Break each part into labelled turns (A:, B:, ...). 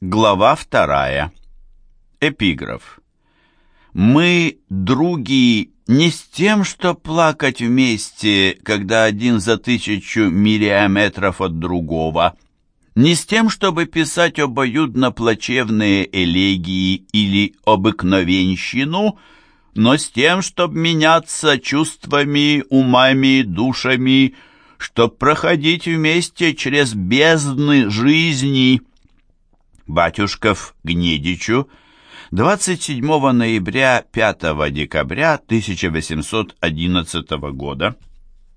A: Глава вторая. Эпиграф. Мы, други, не с тем, что плакать вместе, когда один за тысячу миллиметров от другого, не с тем, чтобы писать обоюдно-плачевные элегии или обыкновенщину, но с тем, чтобы меняться чувствами, умами, душами, чтоб проходить вместе через бездны жизни. Батюшков Гнедичу 27 ноября 5 декабря 1811 года.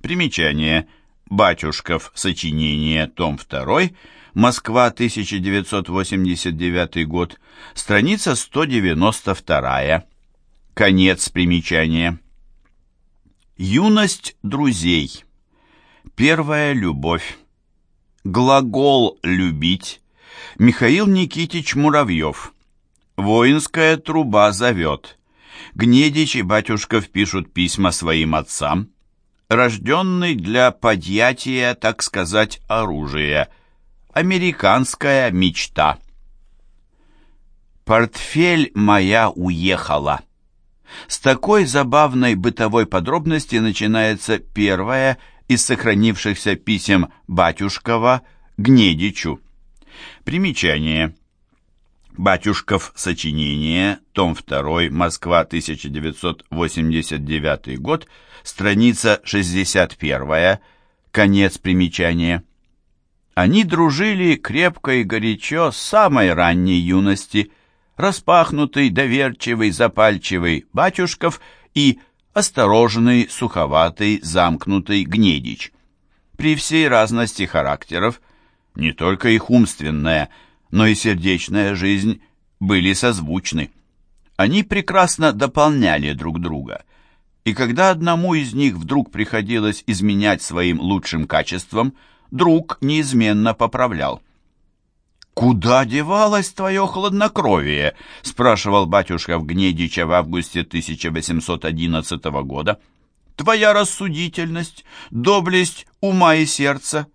A: Примечание. Батюшков. Сочинение. Том 2. Москва, 1989 год. Страница 192. Конец примечания. Юность друзей. Первая любовь. Глагол «любить». Михаил Никитич Муравьев. Воинская труба зовет. Гнедич и Батюшков пишут письма своим отцам. Рожденный для подъятия, так сказать, оружия. Американская мечта. Портфель моя уехала. С такой забавной бытовой подробности начинается первая из сохранившихся писем Батюшкова Гнедичу. Примечание. Батюшков сочинение, том 2, Москва, 1989 год, страница 61, конец примечания. Они дружили крепко и горячо с самой ранней юности, распахнутый, доверчивый, запальчивый Батюшков и осторожный, суховатый, замкнутый Гнедич. При всей разности характеров, не только их умственная, но и сердечная жизнь были созвучны. Они прекрасно дополняли друг друга, и когда одному из них вдруг приходилось изменять своим лучшим качествам, друг неизменно поправлял. «Куда девалось твое хладнокровие?» — спрашивал батюшка в Гнедича в августе 1811 года. «Твоя рассудительность, доблесть ума и сердца.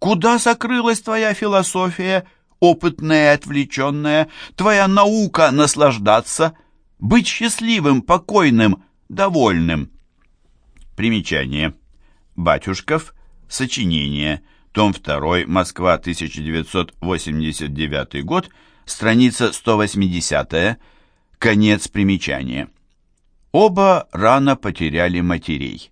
A: Куда сокрылась твоя философия, опытная и отвлеченная, твоя наука наслаждаться, быть счастливым, покойным, довольным?» Примечание. Батюшков. Сочинение. Том 2. Москва, 1989 год. Страница 180. Конец примечания. Оба рано потеряли матерей.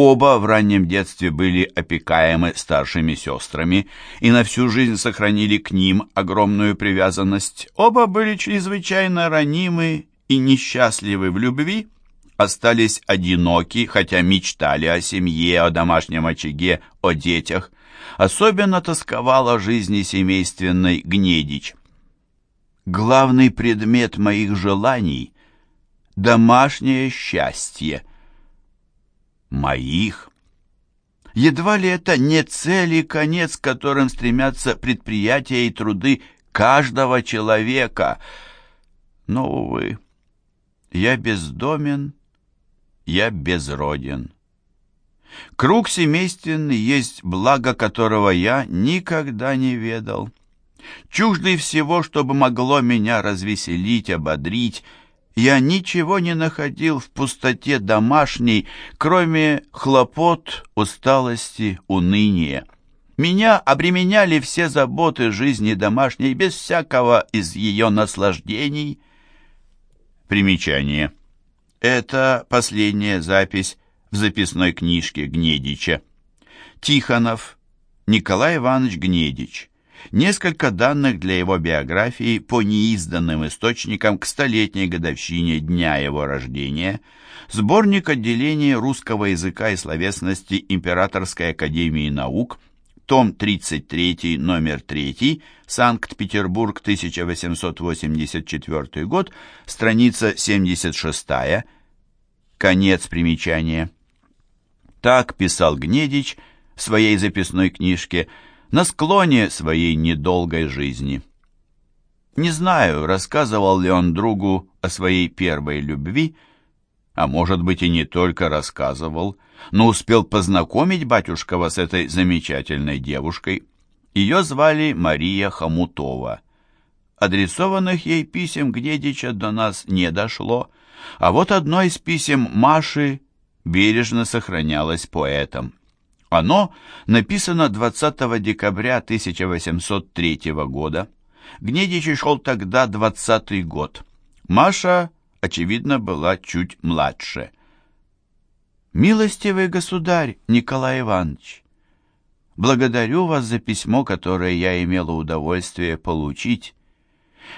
A: Оба в раннем детстве были опекаемы старшими сестрами и на всю жизнь сохранили к ним огромную привязанность. Оба были чрезвычайно ранимы и несчастливы в любви, остались одиноки, хотя мечтали о семье, о домашнем очаге, о детях. Особенно тосковал о жизни семейственной Гнедич. Главный предмет моих желаний — домашнее счастье. Моих. Едва ли это не цель и конец, к которым стремятся предприятия и труды каждого человека. Но, увы, я бездомен, я безроден. Круг семейственный есть благо, которого я никогда не ведал. Чуждый всего, чтобы могло меня развеселить, ободрить, я ничего не находил в пустоте домашней, кроме хлопот, усталости, уныния. Меня обременяли все заботы жизни домашней без всякого из ее наслаждений. Примечание. Это последняя запись в записной книжке Гнедича. Тихонов Николай Иванович Гнедич. Несколько данных для его биографии по неизданным источникам к столетней годовщине дня его рождения. Сборник отделения русского языка и словесности Императорской академии наук, том 33, номер 3, Санкт-Петербург, 1884 год, страница 76, конец примечания. Так писал Гнедич в своей записной книжке на склоне своей недолгой жизни. Не знаю, рассказывал ли он другу о своей первой любви, а может быть и не только рассказывал, но успел познакомить батюшкова с этой замечательной девушкой. Ее звали Мария Хомутова. адресованных ей писем Гнедича до нас не дошло, а вот одно из писем Маши бережно сохранялось поэтом. Оно написано 20 декабря 1803 года. Гнедич шел тогда 20 год. Маша, очевидно, была чуть младше. «Милостивый государь Николай Иванович, благодарю вас за письмо, которое я имела удовольствие получить.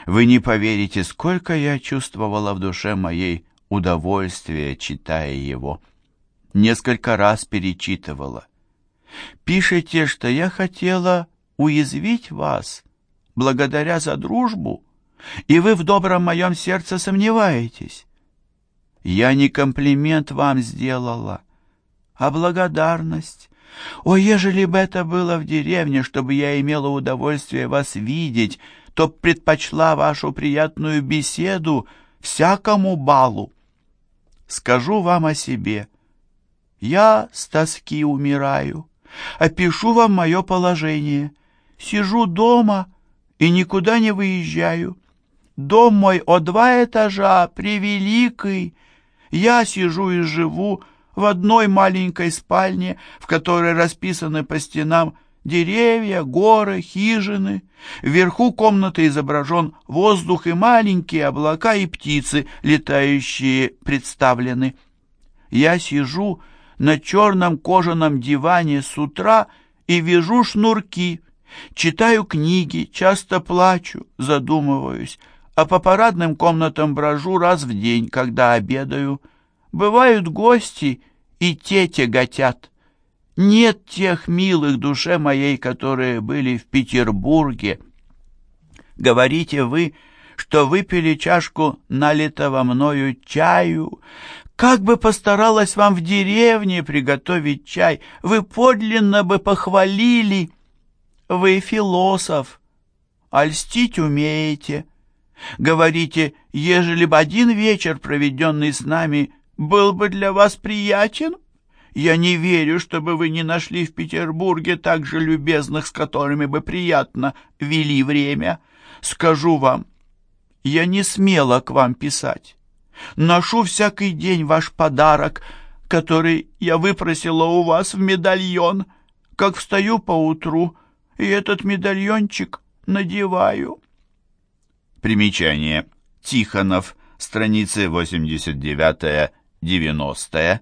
A: Вы не поверите, сколько я чувствовала в душе моей удовольствия, читая его. Несколько раз перечитывала. Пишете, что я хотела уязвить вас, благодаря за дружбу, и вы в добром моем сердце сомневаетесь. Я не комплимент вам сделала, а благодарность. О, ежели бы это было в деревне, чтобы я имела удовольствие вас видеть, то предпочла вашу приятную беседу всякому балу. Скажу вам о себе. Я с тоски умираю. Опишу вам мое положение. Сижу дома и никуда не выезжаю. Дом мой о два этажа, превеликий. Я сижу и живу в одной маленькой спальне, в которой расписаны по стенам деревья, горы, хижины. Вверху комнаты изображен воздух и маленькие облака и птицы, летающие, представлены. Я сижу на черном кожаном диване с утра и вяжу шнурки, читаю книги, часто плачу, задумываюсь, а по парадным комнатам брожу раз в день, когда обедаю. Бывают гости, и те тяготят. Нет тех милых душе моей, которые были в Петербурге. Говорите вы, что выпили чашку налитого мною чаю. Как бы постаралась вам в деревне приготовить чай, вы подлинно бы похвалили. Вы философ, а льстить умеете. Говорите, ежели бы один вечер, проведенный с нами, был бы для вас приятен, я не верю, чтобы вы не нашли в Петербурге так же любезных, с которыми бы приятно вели время. Скажу вам, я не смела к вам писать. Ношу всякий день ваш подарок, который я выпросила у вас в медальон, как встаю поутру, и этот медальончик надеваю. Примечание. Тихонов, страницы 89-90.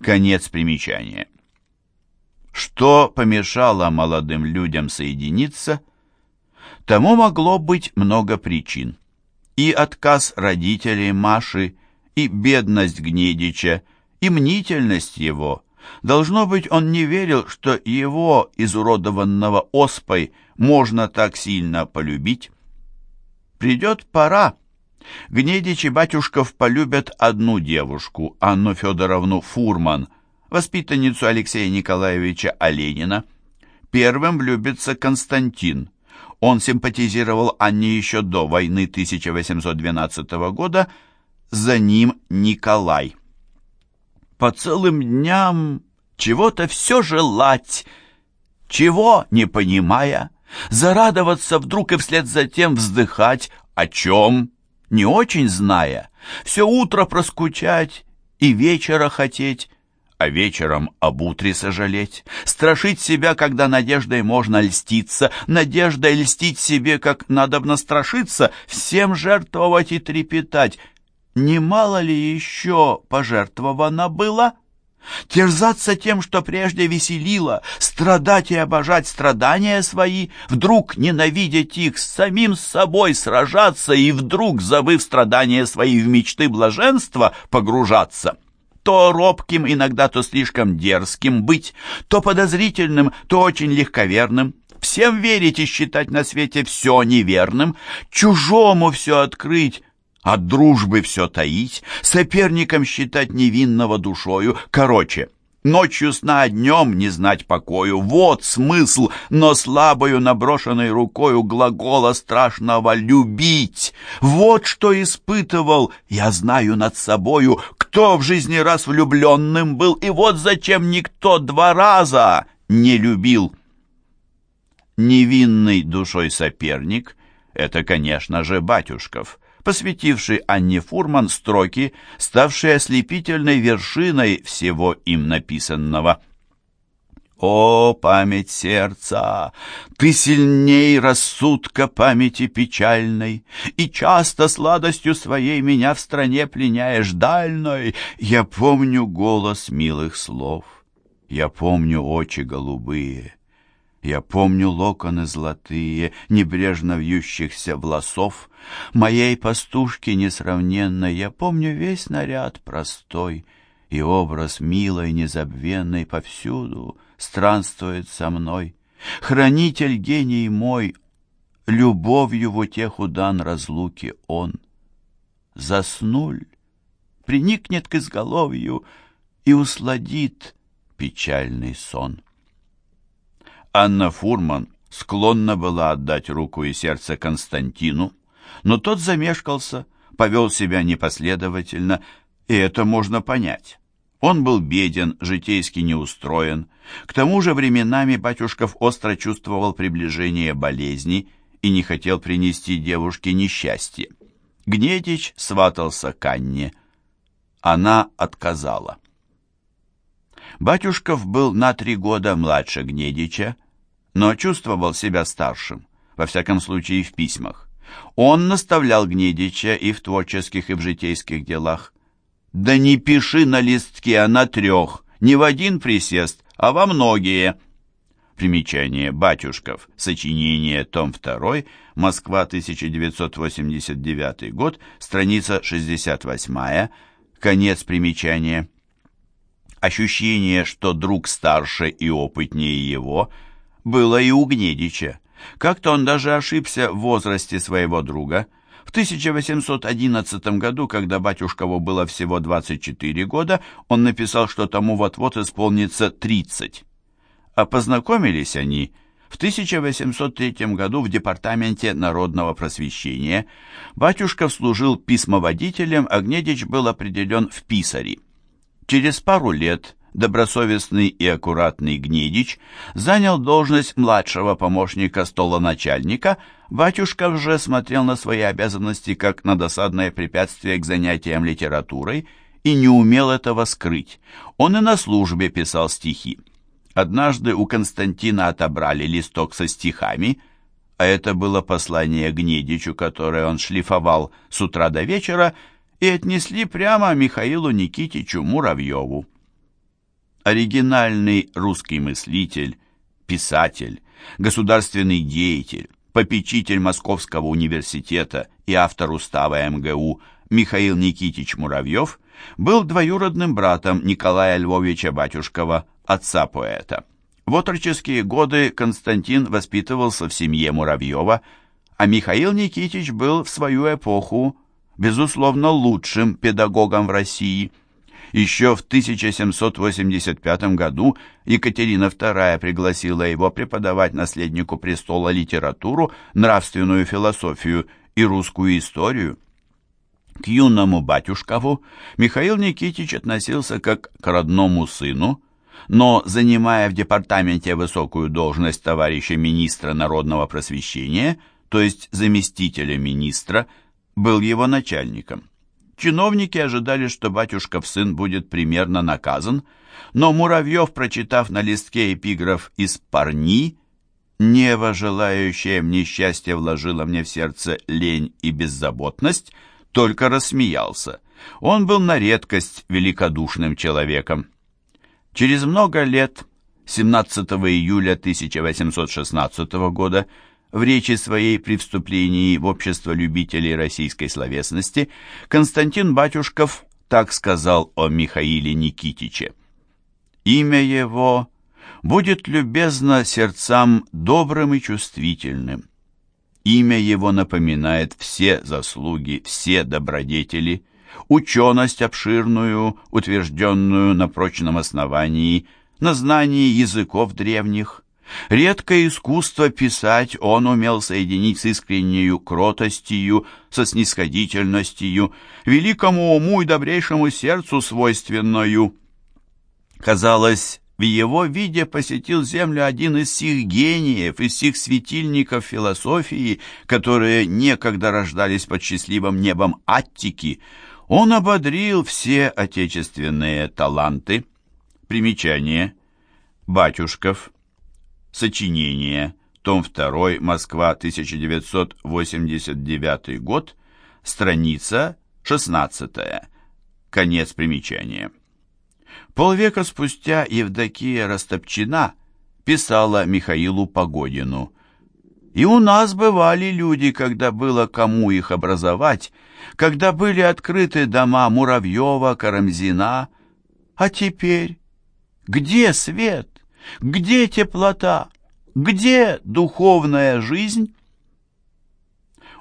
A: Конец примечания. Что помешало молодым людям соединиться? Тому могло быть много причин. И отказ родителей Маши, и бедность Гнедича, и мнительность его. Должно быть, он не верил, что его, изуродованного оспой, можно так сильно полюбить. Придет пора, Гнедич и Батюшков полюбят одну девушку, Анну Федоровну Фурман, воспитанницу Алексея Николаевича Оленина. Первым влюбится Константин. Он симпатизировал Анне еще до войны 1812 года, за ним Николай. По целым дням чего-то все желать, чего не понимая, зарадоваться вдруг и вслед за тем вздыхать, о чем не очень зная, все утро проскучать и вечера хотеть, а вечером об утре сожалеть, страшить себя, когда надеждой можно льститься, надеждой льстить себе, как надобно страшиться, всем жертвовать и трепетать. Немало ли еще пожертвовано было?» терзаться тем, что прежде веселило, страдать и обожать страдания свои, вдруг ненавидеть их, с самим собой сражаться и вдруг, забыв страдания свои в мечты блаженства, погружаться. То робким, иногда то слишком дерзким быть, то подозрительным, то очень легковерным, всем верить и считать на свете все неверным, чужому все открыть, от дружбы все таить, соперником считать невинного душою. Короче, ночью сна днем не знать покою. Вот смысл, но слабою наброшенной рукою глагола страшного «любить». Вот что испытывал, я знаю над собою, кто в жизни раз влюбленным был, и вот зачем никто два раза не любил. Невинный душой соперник Это, конечно же, Батюшков, посвятивший Анне Фурман строки, ставшие ослепительной вершиной всего им написанного. О, память сердца, ты сильней рассудка памяти печальной, И часто сладостью своей меня в стране пленяешь дальной. Я помню голос милых слов, я помню очи голубые, Я помню локоны золотые, небрежно вьющихся волосов, Моей пастушки несравненной я помню весь наряд простой, И образ милой незабвенной повсюду — странствует со мной. Хранитель гений мой, любовью в утеху дан разлуки он. Заснуль, приникнет к изголовью и усладит печальный сон. Анна Фурман склонна была отдать руку и сердце Константину, но тот замешкался, повел себя непоследовательно, и это можно понять. Он был беден, житейски неустроен. К тому же временами батюшков остро чувствовал приближение болезни и не хотел принести девушке несчастье. Гнедич сватался к Анне. Она отказала. Батюшков был на три года младше Гнедича, но чувствовал себя старшим, во всяком случае в письмах. Он наставлял Гнедича и в творческих, и в житейских делах. Да не пиши на листке, а на трех, не в один присест, а во многие. Примечание Батюшков. Сочинение, том 2, Москва, 1989 год, страница 68, конец примечания. Ощущение, что друг старше и опытнее его, было и у Гнедича. Как-то он даже ошибся в возрасте своего друга – в 1811 году, когда батюшкову было всего 24 года, он написал, что тому вот-вот исполнится 30. А познакомились они в 1803 году в Департаменте народного просвещения. Батюшков служил письмоводителем, а Гнедич был определен в писари. Через пару лет добросовестный и аккуратный Гнедич занял должность младшего помощника столоначальника, Батюшков же смотрел на свои обязанности как на досадное препятствие к занятиям литературой и не умел этого скрыть. Он и на службе писал стихи. Однажды у Константина отобрали листок со стихами, а это было послание Гнедичу, которое он шлифовал с утра до вечера, и отнесли прямо Михаилу Никитичу Муравьеву оригинальный русский мыслитель, писатель, государственный деятель, попечитель Московского университета и автор устава МГУ Михаил Никитич Муравьев был двоюродным братом Николая Львовича Батюшкова, отца поэта. В отроческие годы Константин воспитывался в семье Муравьева, а Михаил Никитич был в свою эпоху, безусловно, лучшим педагогом в России – еще в 1785 году Екатерина II пригласила его преподавать наследнику престола литературу, нравственную философию и русскую историю. К юному батюшкову Михаил Никитич относился как к родному сыну, но, занимая в департаменте высокую должность товарища министра народного просвещения, то есть заместителя министра, был его начальником. Чиновники ожидали, что батюшков сын будет примерно наказан, но Муравьев, прочитав на листке эпиграф из «Парни», «Нево, желающее мне счастья, вложило мне в сердце лень и беззаботность», только рассмеялся. Он был на редкость великодушным человеком. Через много лет, 17 июля 1816 года, в речи своей при вступлении в общество любителей российской словесности Константин Батюшков так сказал о Михаиле Никитиче. «Имя его будет любезно сердцам добрым и чувствительным. Имя его напоминает все заслуги, все добродетели, ученость обширную, утвержденную на прочном основании, на знании языков древних, Редкое искусство писать он умел соединить с искреннею кротостью, со снисходительностью, великому уму и добрейшему сердцу свойственною. Казалось, в его виде посетил Землю один из сих гениев, из сих светильников философии, которые некогда рождались под счастливым небом Аттики. Он ободрил все отечественные таланты. Примечание. Батюшков. Сочинение. Том 2. Москва, 1989 год. Страница 16. Конец примечания. Полвека спустя Евдокия Растопчина писала Михаилу Погодину. «И у нас бывали люди, когда было кому их образовать, когда были открыты дома Муравьева, Карамзина. А теперь где свет? Где теплота? Где духовная жизнь?»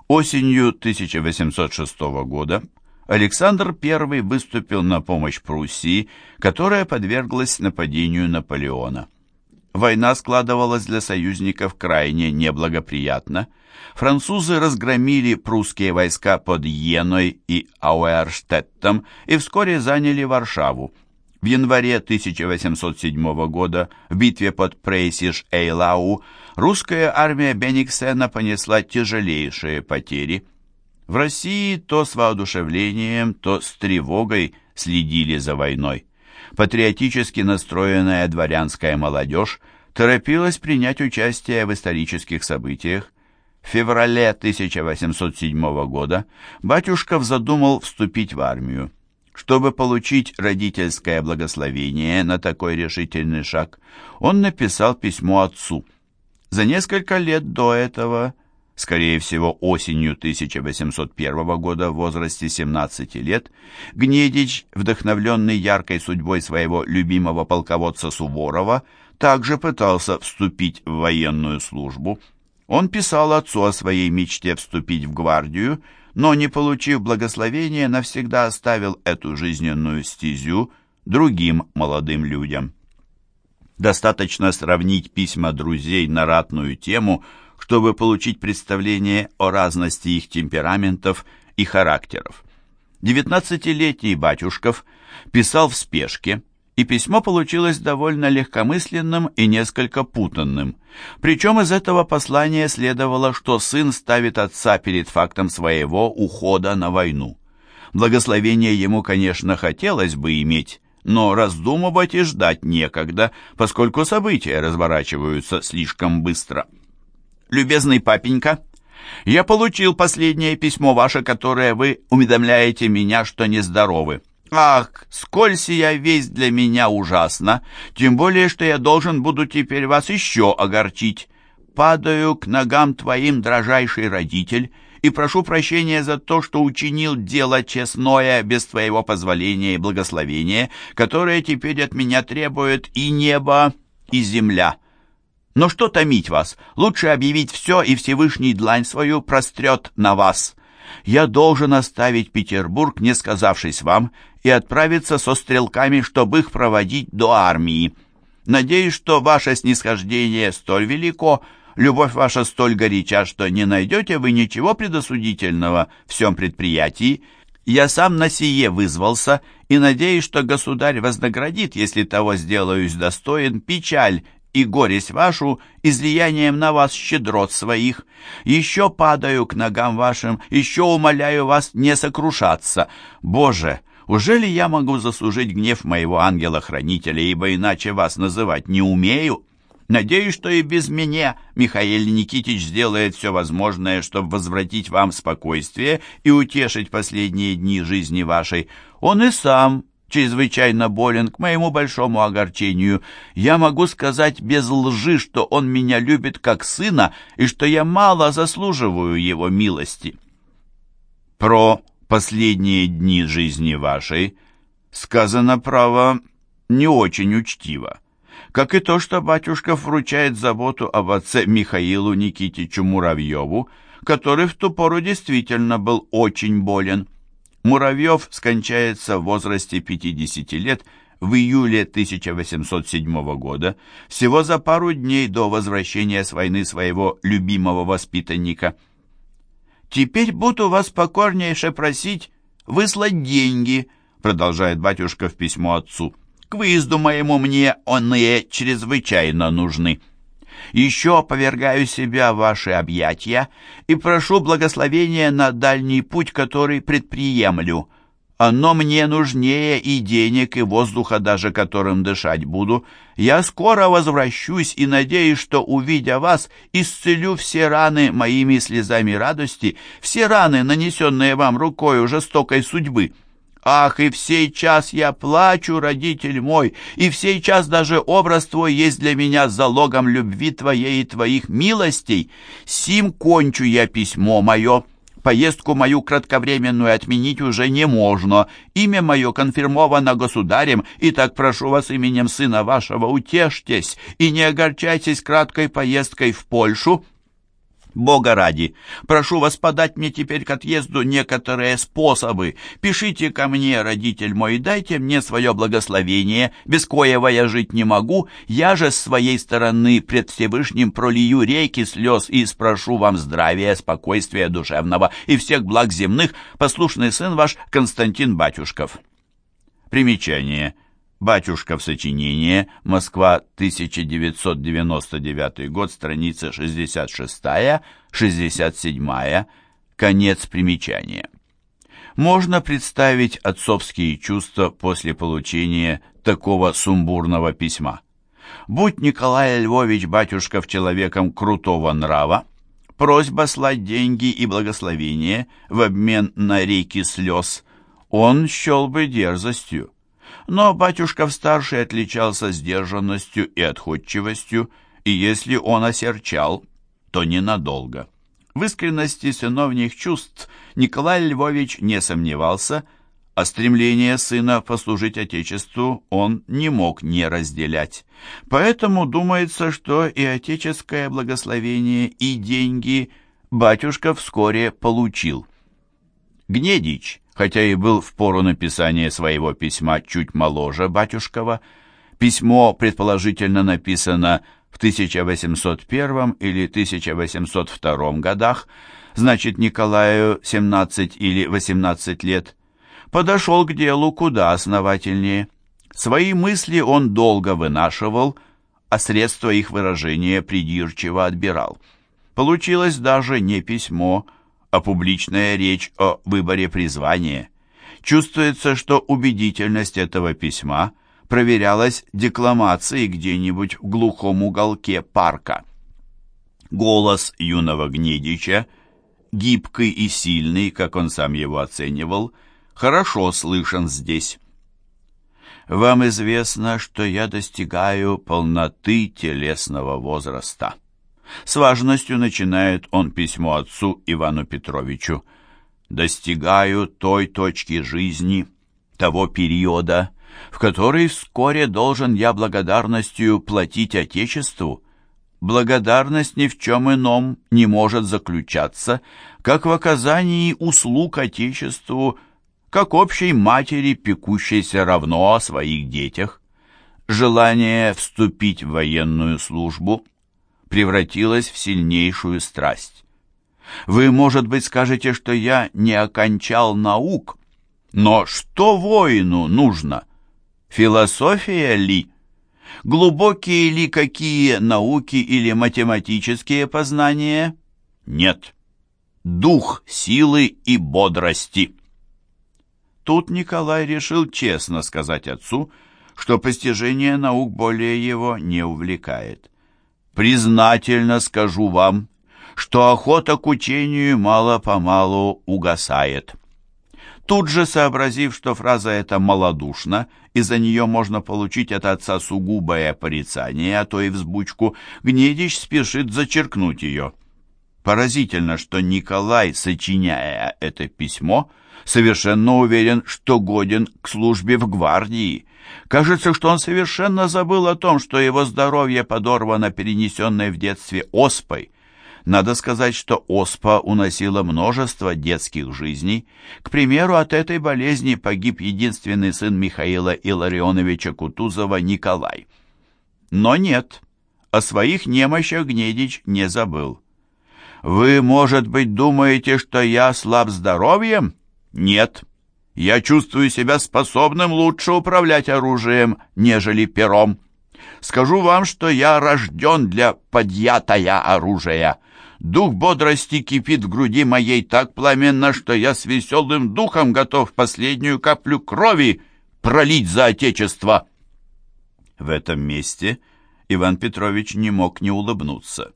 A: Осенью 1806 года Александр I выступил на помощь Пруссии, которая подверглась нападению Наполеона. Война складывалась для союзников крайне неблагоприятно. Французы разгромили прусские войска под Йеной и Ауэрштеттом и вскоре заняли Варшаву. В январе 1807 года в битве под Прейсиш-Эйлау русская армия Бениксена понесла тяжелейшие потери – в России то с воодушевлением, то с тревогой следили за войной. Патриотически настроенная дворянская молодежь торопилась принять участие в исторических событиях. В феврале 1807 года Батюшков задумал вступить в армию. Чтобы получить родительское благословение на такой решительный шаг, он написал письмо отцу. За несколько лет до этого – скорее всего, осенью 1801 года в возрасте 17 лет, Гнедич, вдохновленный яркой судьбой своего любимого полководца Суворова, также пытался вступить в военную службу. Он писал отцу о своей мечте вступить в гвардию, но, не получив благословения, навсегда оставил эту жизненную стезю другим молодым людям. Достаточно сравнить письма друзей на ратную тему – чтобы получить представление о разности их темпераментов и характеров. Девятнадцатилетний Батюшков писал в спешке, и письмо получилось довольно легкомысленным и несколько путанным. Причем из этого послания следовало, что сын ставит отца перед фактом своего ухода на войну. Благословение ему, конечно, хотелось бы иметь, но раздумывать и ждать некогда, поскольку события разворачиваются слишком быстро любезный папенька, я получил последнее письмо ваше, которое вы уведомляете меня, что нездоровы. Ах, сколь сия весть для меня ужасна, тем более, что я должен буду теперь вас еще огорчить. Падаю к ногам твоим, дрожайший родитель, и прошу прощения за то, что учинил дело честное без твоего позволения и благословения, которое теперь от меня требует и небо, и земля». Но что томить вас? Лучше объявить все, и Всевышний длань свою прострет на вас. Я должен оставить Петербург, не сказавшись вам, и отправиться со стрелками, чтобы их проводить до армии. Надеюсь, что ваше снисхождение столь велико, любовь ваша столь горяча, что не найдете вы ничего предосудительного в всем предприятии. Я сам на сие вызвался, и надеюсь, что государь вознаградит, если того сделаюсь достоин, печаль и горесть вашу излиянием на вас щедрот своих. Еще падаю к ногам вашим, еще умоляю вас не сокрушаться. Боже, уже ли я могу заслужить гнев моего ангела-хранителя, ибо иначе вас называть не умею? Надеюсь, что и без меня Михаил Никитич сделает все возможное, чтобы возвратить вам спокойствие и утешить последние дни жизни вашей. Он и сам чрезвычайно болен, к моему большому огорчению. Я могу сказать без лжи, что он меня любит как сына и что я мало заслуживаю его милости. Про последние дни жизни вашей сказано, право, не очень учтиво, как и то, что батюшка вручает заботу об отце Михаилу Никитичу Муравьеву, который в ту пору действительно был очень болен. Муравьев скончается в возрасте 50 лет в июле 1807 года, всего за пару дней до возвращения с войны своего любимого воспитанника. «Теперь буду вас покорнейше просить выслать деньги», продолжает батюшка в письмо отцу. К выезду моему мне оные чрезвычайно нужны. Еще повергаю себя в ваши объятия и прошу благословения на дальний путь, который предприемлю. Оно мне нужнее и денег, и воздуха даже, которым дышать буду. Я скоро возвращусь и надеюсь, что, увидя вас, исцелю все раны моими слезами радости, все раны, нанесенные вам рукою жестокой судьбы. Ах, и в сей час я плачу, родитель мой, и в сей час даже образ твой есть для меня залогом любви твоей и твоих милостей. Сим кончу я письмо мое». Поездку мою кратковременную отменить уже не можно. Имя мое конфирмовано государем, и так прошу вас именем сына вашего утешьтесь и не огорчайтесь краткой поездкой в Польшу, Бога ради, прошу вас подать мне теперь к отъезду некоторые способы. Пишите ко мне, родитель мой, дайте мне свое благословение, без коего я жить не могу. Я же с своей стороны пред Всевышним пролию реки слез и спрошу вам здравия, спокойствия душевного и всех благ земных, послушный сын ваш Константин Батюшков. Примечание. Батюшка в сочинении. Москва, 1999 год, страница 66-67, конец примечания. Можно представить отцовские чувства после получения такого сумбурного письма. Будь Николай Львович Батюшков человеком крутого нрава, просьба слать деньги и благословение в обмен на реки слез он счел бы дерзостью. Но батюшка-старший отличался сдержанностью и отходчивостью, и если он осерчал, то ненадолго. В искренности сыновних чувств Николай Львович не сомневался, а стремление сына послужить Отечеству он не мог не разделять. Поэтому думается, что и отеческое благословение, и деньги батюшка вскоре получил. Гнедич – хотя и был в пору написания своего письма чуть моложе батюшкова. Письмо, предположительно, написано в 1801 или 1802 годах, значит, Николаю 17 или 18 лет, подошел к делу куда основательнее. Свои мысли он долго вынашивал, а средства их выражения придирчиво отбирал. Получилось даже не письмо, а публичная речь о выборе призвания. Чувствуется, что убедительность этого письма проверялась декламацией где-нибудь в глухом уголке парка. Голос юного Гнедича, гибкий и сильный, как он сам его оценивал, хорошо слышен здесь. «Вам известно, что я достигаю полноты телесного возраста». С важностью начинает он письмо отцу Ивану Петровичу. «Достигаю той точки жизни, того периода, в который вскоре должен я благодарностью платить Отечеству. Благодарность ни в чем ином не может заключаться, как в оказании услуг Отечеству, как общей матери, пекущейся равно о своих детях. Желание вступить в военную службу – превратилась в сильнейшую страсть. Вы, может быть, скажете, что я не окончал наук, но что воину нужно? Философия ли? Глубокие ли какие науки или математические познания? Нет. Дух силы и бодрости. Тут Николай решил честно сказать отцу, что постижение наук более его не увлекает. Признательно скажу вам, что охота к учению мало-помалу угасает. Тут же сообразив, что фраза эта малодушна, и за нее можно получить от отца сугубое порицание, а то и взбучку, Гнедич спешит зачеркнуть ее. Поразительно, что Николай, сочиняя это письмо, совершенно уверен, что годен к службе в гвардии, Кажется, что он совершенно забыл о том, что его здоровье подорвано перенесенной в детстве оспой. Надо сказать, что оспа уносила множество детских жизней. К примеру, от этой болезни погиб единственный сын Михаила Илларионовича Кутузова Николай. Но нет, о своих немощах Гнедич не забыл. «Вы, может быть, думаете, что я слаб здоровьем? Нет, я чувствую себя способным лучше управлять оружием, нежели пером. Скажу вам, что я рожден для подъятая оружия. Дух бодрости кипит в груди моей так пламенно, что я с веселым духом готов последнюю каплю крови пролить за Отечество. В этом месте Иван Петрович не мог не улыбнуться.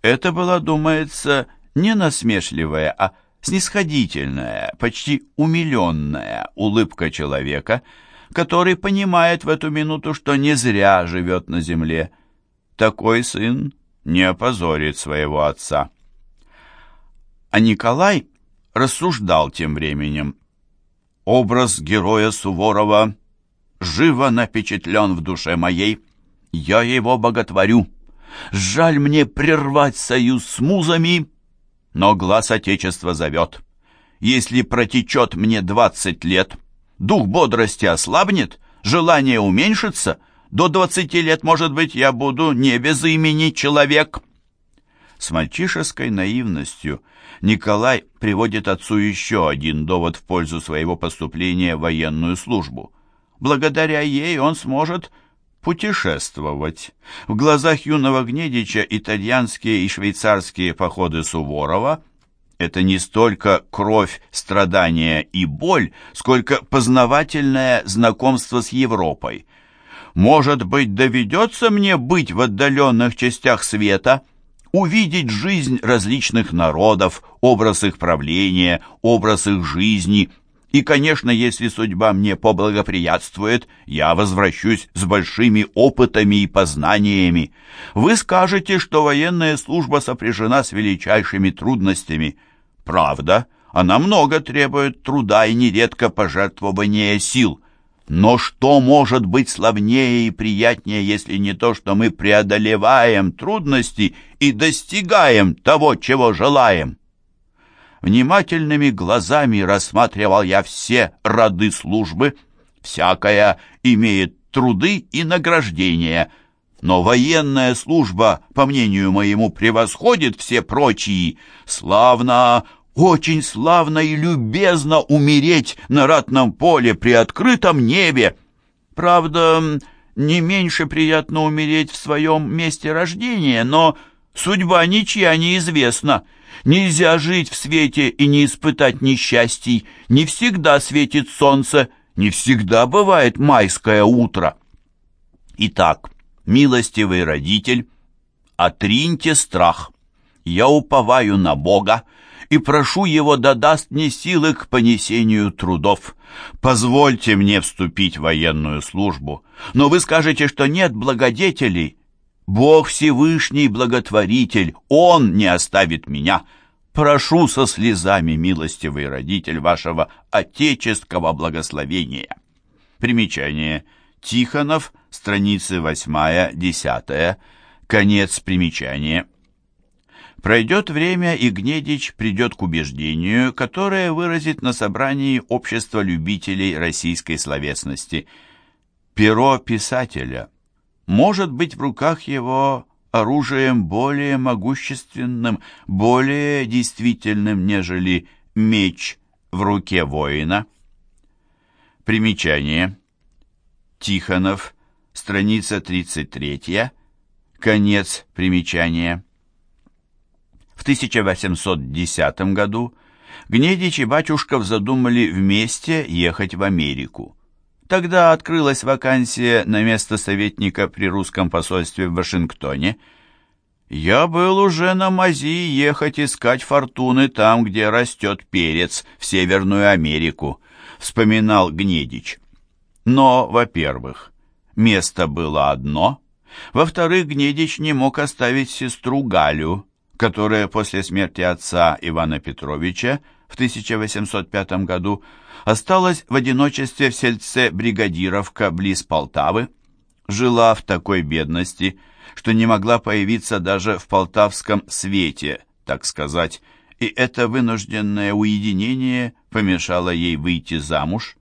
A: Это была, думается, не насмешливая, а снисходительная, почти умиленная улыбка человека, который понимает в эту минуту, что не зря живет на земле. Такой сын не опозорит своего отца. А Николай рассуждал тем временем. Образ героя Суворова живо напечатлен в душе моей. Я его боготворю. Жаль мне прервать союз с музами, но глаз Отечества зовет. Если протечет мне двадцать лет, дух бодрости ослабнет, желание уменьшится, до двадцати лет, может быть, я буду не без имени человек». С мальчишеской наивностью Николай приводит отцу еще один довод в пользу своего поступления в военную службу. Благодаря ей он сможет путешествовать. В глазах юного Гнедича итальянские и швейцарские походы Суворова – это не столько кровь, страдания и боль, сколько познавательное знакомство с Европой. Может быть, доведется мне быть в отдаленных частях света, увидеть жизнь различных народов, образ их правления, образ их жизни – и, конечно, если судьба мне поблагоприятствует, я возвращусь с большими опытами и познаниями. Вы скажете, что военная служба сопряжена с величайшими трудностями. Правда, она много требует труда и нередко пожертвования сил. Но что может быть славнее и приятнее, если не то, что мы преодолеваем трудности и достигаем того, чего желаем? Внимательными глазами рассматривал я все роды службы. Всякая имеет труды и награждения, но военная служба, по мнению моему, превосходит все прочие. Славно, очень славно и любезно умереть на ратном поле при открытом небе. Правда, не меньше приятно умереть в своем месте рождения, но судьба ничья неизвестна. Нельзя жить в свете и не испытать несчастий. Не всегда светит солнце, не всегда бывает майское утро. Итак, милостивый родитель, отриньте страх. Я уповаю на Бога и прошу Его да даст мне силы к понесению трудов. Позвольте мне вступить в военную службу. Но вы скажете, что нет благодетелей, Бог Всевышний благотворитель, Он не оставит меня. Прошу со слезами, милостивый родитель, вашего отеческого благословения. Примечание. Тихонов, страницы 8-10, конец примечания. Пройдет время, и Гнедич придет к убеждению, которое выразит на собрании Общества любителей российской словесности. Перо писателя – может быть в руках его оружием более могущественным, более действительным, нежели меч в руке воина. Примечание. Тихонов, страница 33, конец примечания. В 1810 году Гнедич и Батюшков задумали вместе ехать в Америку. Тогда открылась вакансия на место советника при русском посольстве в Вашингтоне. Я был уже на мази ехать искать фортуны там, где растет перец, в Северную Америку, вспоминал Гнедич. Но, во-первых, место было одно, во-вторых, Гнедич не мог оставить сестру Галю, которая после смерти отца Ивана Петровича в 1805 году осталась в одиночестве в сельце Бригадировка близ Полтавы, жила в такой бедности, что не могла появиться даже в полтавском свете, так сказать, и это вынужденное уединение помешало ей выйти замуж.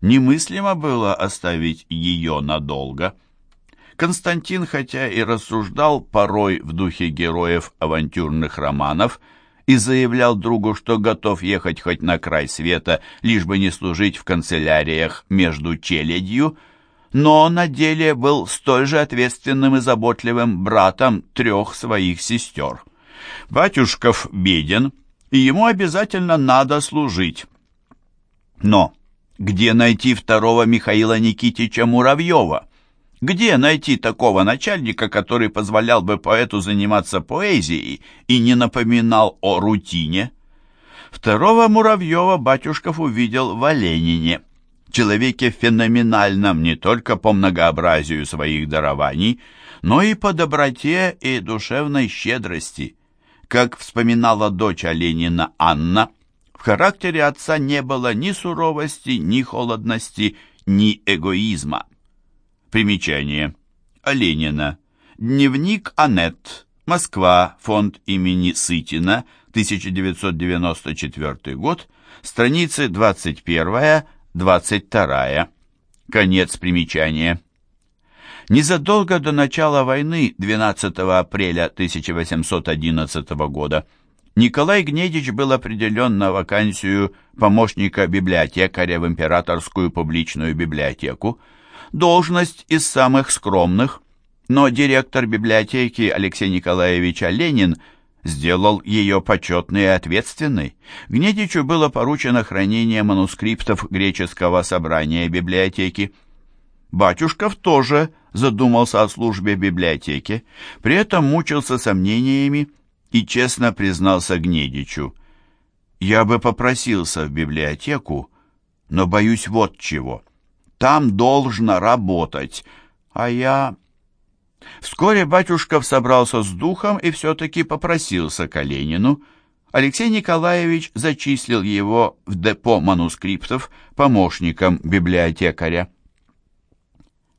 A: Немыслимо было оставить ее надолго. Константин, хотя и рассуждал порой в духе героев авантюрных романов и заявлял другу, что готов ехать хоть на край света, лишь бы не служить в канцеляриях между челядью, но на деле был столь же ответственным и заботливым братом трех своих сестер. Батюшков беден, и ему обязательно надо служить. Но где найти второго Михаила Никитича Муравьева? Где найти такого начальника, который позволял бы поэту заниматься поэзией и не напоминал о рутине? Второго Муравьева батюшков увидел в Оленине, человеке феноменальном не только по многообразию своих дарований, но и по доброте и душевной щедрости. Как вспоминала дочь Оленина Анна, в характере отца не было ни суровости, ни холодности, ни эгоизма. Примечание. Оленина. Дневник Анет. Москва. Фонд имени Сытина. 1994 год. Страницы 21-22. Конец примечания. Незадолго до начала войны, 12 апреля 1811 года, Николай Гнедич был определен на вакансию помощника библиотекаря в Императорскую публичную библиотеку, должность из самых скромных, но директор библиотеки Алексей Николаевич Ленин сделал ее почетной и ответственной. Гнедичу было поручено хранение манускриптов греческого собрания библиотеки. Батюшков тоже задумался о службе библиотеки, при этом мучился сомнениями и честно признался Гнедичу. «Я бы попросился в библиотеку, но боюсь вот чего». Там должно работать, а я...» Вскоре Батюшков собрался с духом и все-таки попросился к Оленину. Алексей Николаевич зачислил его в депо манускриптов помощником библиотекаря.